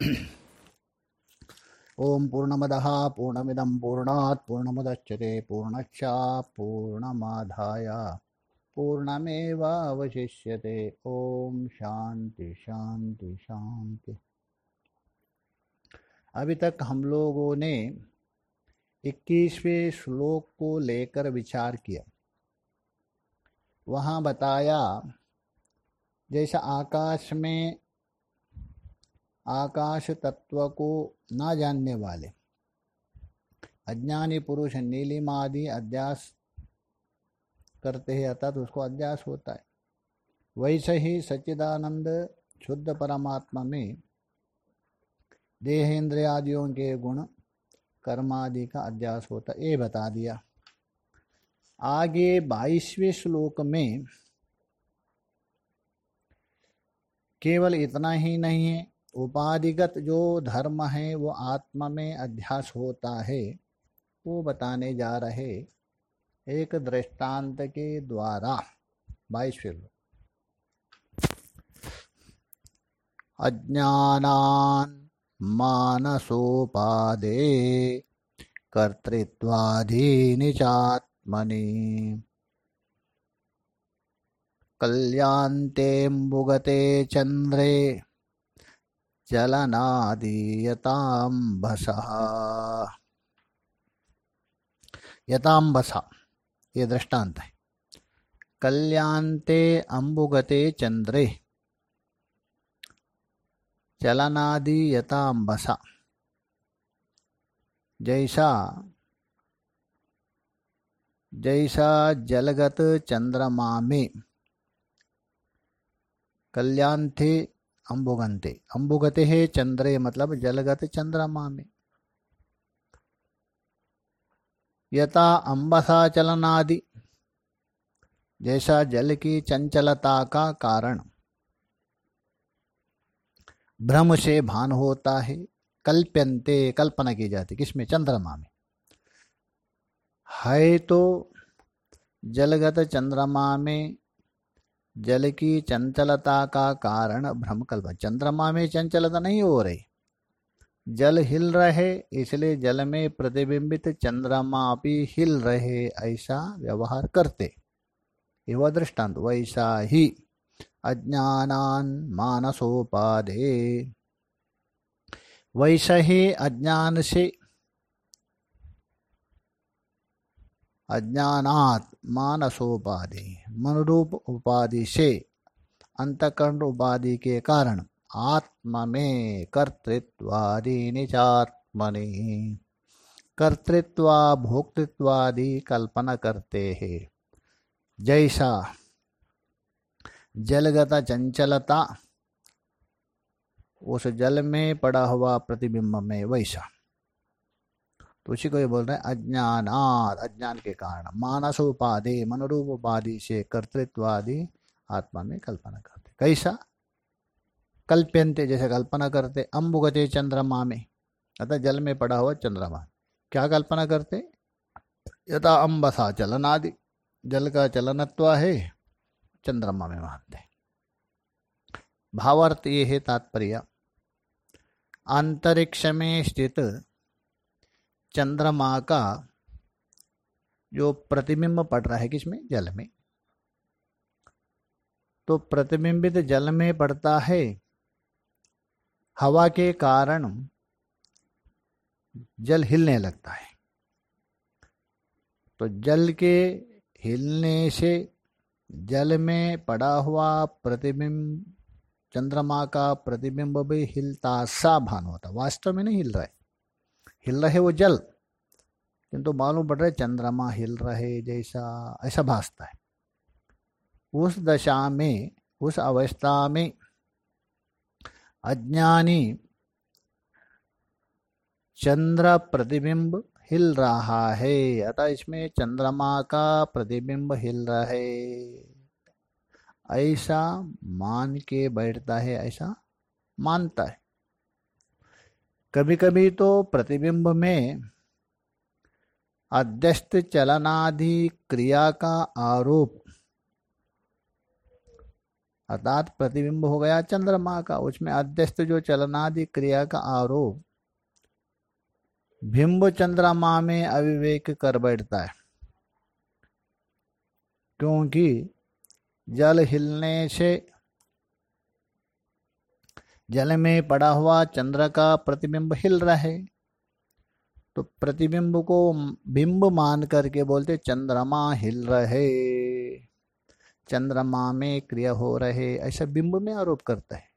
ओम पूर्णमदः, पूर्णमिदं पूर्णात् पूर्णमुदच्यते पूर्णक्षा पूर्णमाधाय। पूर्णमेवावशिष्यते। ओम शांति शांति शांति। अभी तक हम लोगों ने 21वें श्लोक को लेकर विचार किया। वहाँ बताया, जैसा आकाश में आकाश तत्व को ना जानने वाले। अज्ञानी पुरुष नीलिमा आदि अध्यास करते हैं, अर्थात तो उसको अध्यास होता है। वैसे ही सच्चिदानंद शुद्ध परमात्मा में देहेंद्र आदियों के गुण, कर्मादि का अध्यास होता ये बता दिया। आगे बाईसवें श्लोक में केवल इतना ही नहीं है उपाधिगत जो धर्म है, वो आत्मा में अध्यास होता है, वो बताने जा रहे एक दृष्टांत के द्वारा। बाईसवें श्लोक। मानसोपादे कर्तृत्वाधीनि चात्मनि। कल्यान्तेऽम्बुगते चन्द्रे चलनादीयताम्बसः यताम्बसा, ये दृष्टांत है। कल्याणते अंबुगते चंद्रे चलनादि यताम्बसा जैसा जैसा जलगत चंद्रमा में। कल्याण थे अंबुगंते अंबुगते है चंद्रे मतलब जलगत चंद्रमा में। यथा अम्बसा चलनादि, जैसा जल की चंचलता का कारण। भ्रम से भान होता है कल्प्यंते कल्पना की जाती किसमें? चंद्रमा में। है तो जलगत चंद्रमा में जल की चंचलता का कारण भ्रम कल्प चंद्रमा में चंचलता नहीं हो रही। जल हिल रहे, इसलिए जल में प्रतिबिंबित चंद्रमा भी हिल रहे, ऐसा व्यवहार करते। वह दृष्टांत, वैसा ही। अज्ञानान मानसोपाधे। वैसा ही अज्ञान से अज्ञानात मानसोपाधि मनरूप उपाधि से अंतकरण उपाधि के कारण आत्म में कर्तृत्वादि निचात्मनि कर्तृत्वा, भोक्तृत्वादि कल्पना करते हैं। जैसा जलगत चंचलता, उस जल में पड़ा हुआ प्रतिबिंब में, वैसा। उसी को ये बोल रहे हैं अज्ञानात अज्ञान के कारण। मानस उपाधि मनोरूप उपाधि से कर्तृत्वादि आत्मा में कल्पना करते। कैसा? कल्प्यंते जैसे कल्पना करते, अम्बुगते चंद्रमा में अतः जल में पड़ा हुआ चंद्रमा। क्या कल्पना करते? यथा अम्बसा चलन आदि जल का चलनत्व है चंद्रमा में मानते। भावार्थ ये है तात्पर्य। अंतरिक्ष में स्थित चंद्रमा का जो प्रतिबिंब पड़ रहा है किसमें जल में। तो प्रतिबिंबित जल में पड़ता है हवा के कारण जल हिलने लगता है। तो जल के हिलने से जल में पड़ा हुआ प्रतिबिंब, चंद्रमा का प्रतिबिंब भी हिलता सा भान होता, वास्तव में नहीं हिल रहा है। हिल रहे वो जल। किंतु मालूम पड़ रहे, चंद्रमा हिल रहे जैसा, ऐसा भासता है। उस दशा में, उस अवस्था में अज्ञानी चंद्र प्रतिबिंब हिल रहा है। अतः इसमें चंद्रमा का प्रतिबिंब हिल रहा। ऐसा मान के बैठता है, ऐसा मानता है। कभी कभी तो प्रतिबिंब में अध्यस्त चलनादि क्रिया का आरोप। अर्थात प्रतिबिंब हो गया चंद्रमा का, उसमें अध्यस्त जो चलनादि क्रिया का आरोप, बिंब चंद्रमा में अविवेक कर बैठता है। क्योंकि जल हिलने से जल में पड़ा हुआ चंद्र का प्रतिबिंब हिल रहा है। तो प्रतिबिंब को बिंब मान करके बोलते चंद्रमा हिल रहे, चंद्रमा में क्रिया हो रहे, ऐसा बिंब में आरोप करता है।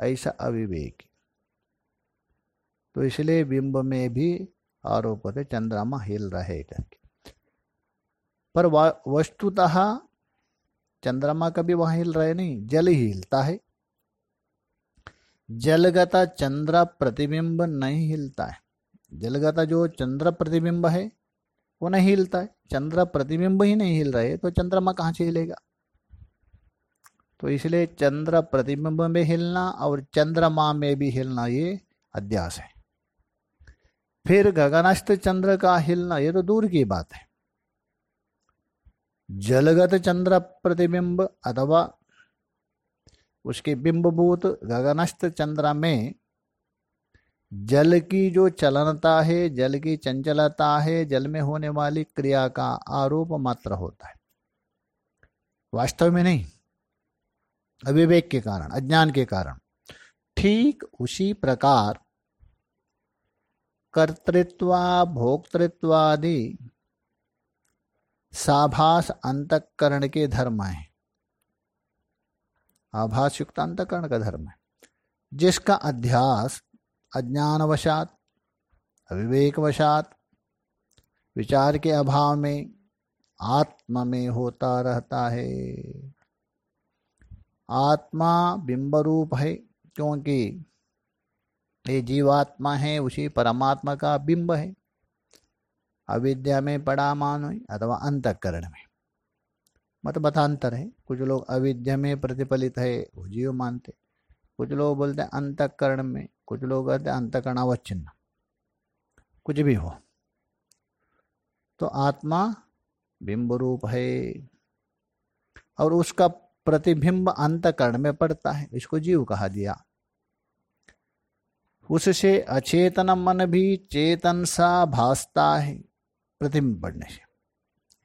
ऐसा अविवेक। तो इसलिए बिंब में भी आरोप होते चंद्रमा हिल रहे करके। पर वस्तुतः चंद्रमा कभी वहाँ हिल रहे नहीं, जल ही हिलता है। जलगता चंद्र प्रतिबिंब नहीं हिलता है। जलगता जो चंद्र प्रतिबिंब है, वो नहीं हिलता है। चंद्र प्रतिबिंब ही नहीं हिल रहे तो चंद्रमा कहाँ से हिलेगा? तो इसलिए चंद्र प्रतिबिंब में हिलना और चंद्रमा में भी हिलना ये अध्यास है। फिर गगनस्थ चंद्र का हिलना, ये तो दूर की बात है। जलगत चंद्र प्रतिबिंब अथवा उसके बिंबभूत गगनस्थ चंद्र में जल की जो चलनता है, जल की चंचलता है, जल में होने वाली क्रिया का आरोप मात्र होता है। वास्तव में नहीं। अविवेक के कारण, अज्ञान के कारण। ठीक उसी प्रकार कर्तृत्वा, भोक्तृत्वादि साभास अंतकरण के धर्म है। आभास युक्त अंतकरण का धर्म है। जिसका अध्यास अज्ञानवशात, अविवेकवशात, विचार के अभाव में, आत्मा में होता रहता है। आत्मा बिंब रूप है, क्योंकि ये जीवात्मा है, उसी परमात्मा का बिंब है। अविद्या में पड़ा मान हुई अथवा अंतकरण में। मत बतांतर है। कुछ लोग अविद्या में प्रतिफलित है, वो जीव मानते। कुछ लोग बोलते हैं अंतकरण में, कुछ लोग कहते हैं अंतकरण अवच्छिन्न कुछ भी हो। तो आत्मा बिंब रूप है। और उसका प्रतिबिंब अंतकरण में पड़ता है। इसको जीव कहा दिया। उससे अचेतन मन भी चेतन सा भासता है। प्रतिबिंब पढ़ने से।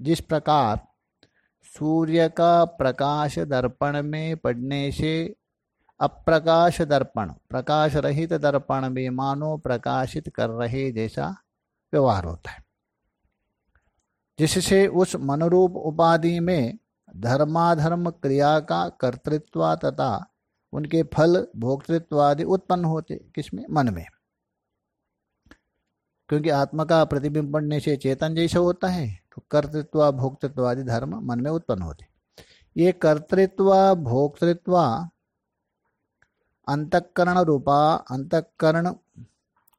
जिस प्रकार सूर्य का प्रकाश दर्पण में पड़ने से अप्रकाश दर्पण प्रकाश रहित दर्पण में मानो प्रकाशित कर रहे जैसा व्यवहार होता है। जिससे उस मनोरूप उपाधि में धर्माधर्म क्रिया का कर्तृत्व तथा उनके फल, भोक्तृत्व आदि उत्पन्न होते किसमें? मन में। क्योंकि आत्मा का प्रतिबिंब पढ़ने से चेतन जैसा होता है तो कर्तृत्व भोक्तृत्व आदि धर्म मन में उत्पन्न होते ये कर्तृत्व, भोक्तृत्व, अंतकरण रूपा, अंतकरण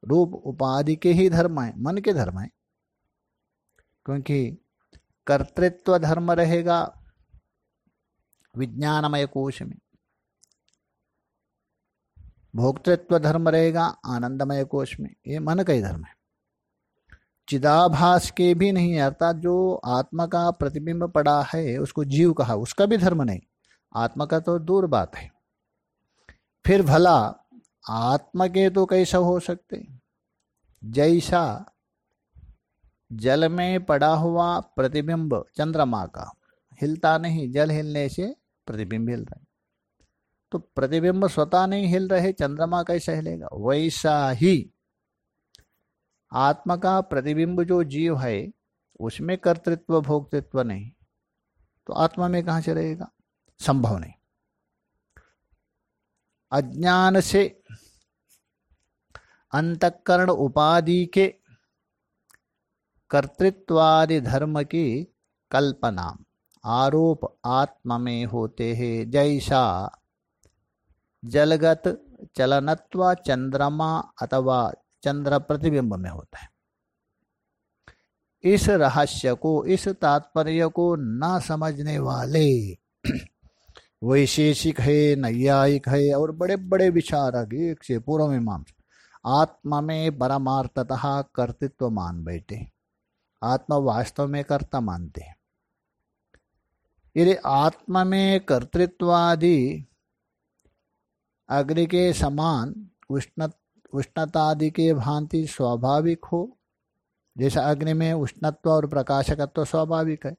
रूप उपाधि के ही धर्म है, मन के धर्म है। क्योंकि कर्तृत्व धर्म रहेगा विज्ञानमय कोश में। भोक्तृत्व धर्म रहेगा आनंदमय कोश में। ये मन का ही धर्म है। चिदाभास के भी नहीं, अर्थात जो आत्मा का प्रतिबिंब पड़ा है, उसको जीव कहा, उसका भी धर्म नहीं। आत्मा का तो दूर बात है। फिर भला, आत्मा के तो कैसा हो सकते? जैसा जल में पड़ा हुआ प्रतिबिंब चंद्रमा का, हिलता नहीं, जल हिलने से प्रतिबिंब हिल रहा है। तो प्रतिबिंब स्वतः नहीं हिल रहे, चंद्रमा कैसा हिलेगा? वैसा ही। आत्मा का प्रतिबिंब जो जीव है, उसमें कर्तृत्व, भोक्तृत्व नहीं। तो आत्मा में कहाँ से रहेगा संभव नहीं। अज्ञान से अंतकरण उपाधि के कर्तृत्वादि धर्म की कल्पना, आरोप आत्मा में होते हैं। जैसा जलगत चलनत्व चंद्रमा अथवा चंद्र प्रतिबिंब में होता है। इस रहस्य को, इस तात्पर्य को न समझने वाले वैशेषिक है, नैयायिक है और बड़े बड़े विचारक एक से पूर्व मीमांसा आत्मा में परमार्थतः कर्तृत्व मान बैठे। आत्मा वास्तव में कर्ता मानते हैं। यदि आत्मा में कर्तृत्वादि अग्नि के समान उष्ण उष्णतादि के भांति स्वाभाविक हो। जैसे अग्नि में उष्णत्व और प्रकाशकत्व स्वाभाविक है।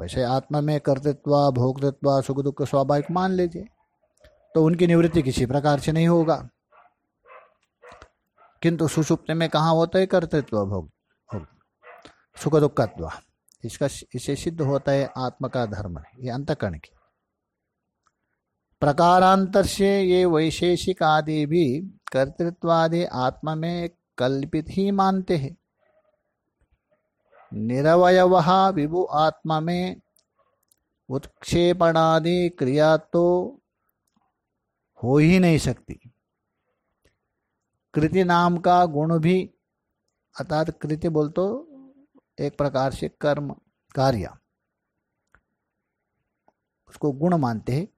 वैसे आत्मा में कर्तृत्व, भोक्तृत्व सुख दुख स्वाभाविक मान लीजिए। तो उनकी निवृत्ति किसी प्रकार से नहीं होगा। किंतु सुषुप्त में कहाँ होता है कर्तृत्व, भोग सुख दुखत्व इसका इसे सिद्ध होता है आत्मा का धर्म, ये अंतकर्ण की। प्रकारांतर से ये वैशेषिक आदि भी कर्तृत्वादि आत्मा में कल्पित ही मानते हैं। निरवय विभु आत्मा में उत्क्षेपणादि क्रिया तो हो ही नहीं सकती। कृति नाम का गुण भी, अर्थात कृति बोल तो एक प्रकार से कर्म, कार्य। उसको गुण मानते हैं।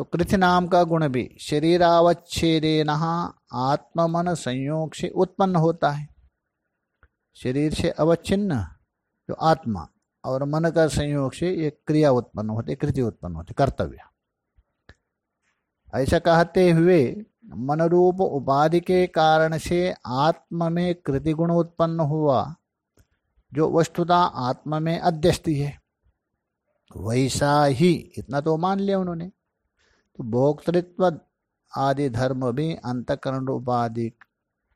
तो कृति नाम का गुण भी, शरीरावच्छेदेन आत्म मन संयोग से उत्पन्न होता है। शरीर से अवच्छिन्न, जो आत्मा और मन का संयोग से एक क्रिया उत्पन्न होती, कृति उत्पन्न होती, कर्तव्य। ऐसा कहते हुए मनरूप उपाधि के कारण से आत्म में कृति गुण उत्पन्न हुआ, जो वस्तुता आत्मा में अध्यस्ती है। वैसा ही, इतना तो मान लिया उन्होंने। तो भोक्तृत्व आदि धर्म भी अंतकरण उपाधि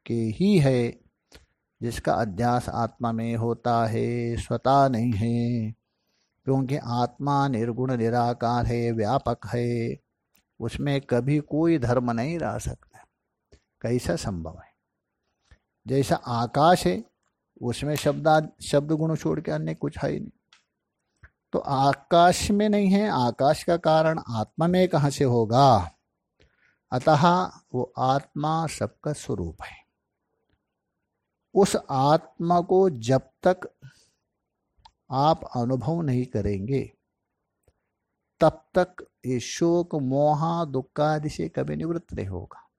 के ही है, जिसका अध्यास आत्मा में होता है, स्वतः नहीं है। क्योंकि आत्मा निर्गुण, निराकार है, व्यापक है, उसमें कभी कोई धर्म नहीं रह सकता। कैसा संभव है? जैसा आकाश है, उसमें शब्द शब्द गुण छोड़ के अन्य कुछ है ही नहीं। तो आकाश में नहीं है, आकाश का कारण आत्मा में कहा से होगा? अतः वो आत्मा सबका स्वरूप है। उस आत्मा को जब तक आप अनुभव नहीं करेंगे, तब तक ये शोक, मोहा, दुख आदि से कभी निवृत्त नहीं होगा।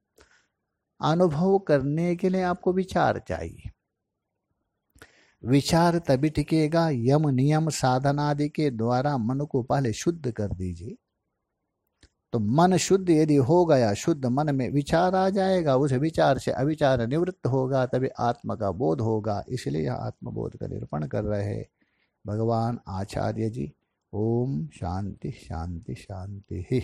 अनुभव करने के लिए आपको विचार चाहिए। विचार तभी टिकेगा, यम नियम साधनादि के द्वारा मन को पहले शुद्ध कर दीजिए। तो मन शुद्ध यदि हो गया, शुद्ध मन में विचार आ जाएगा, उस विचार से अविचार निवृत्त होगा, तभी आत्मा का बोध होगा, इसलिए आत्मबोध का निरूपण कर रहे हैं। भगवान आचार्य जी, ओम शांति शांति शांति। ही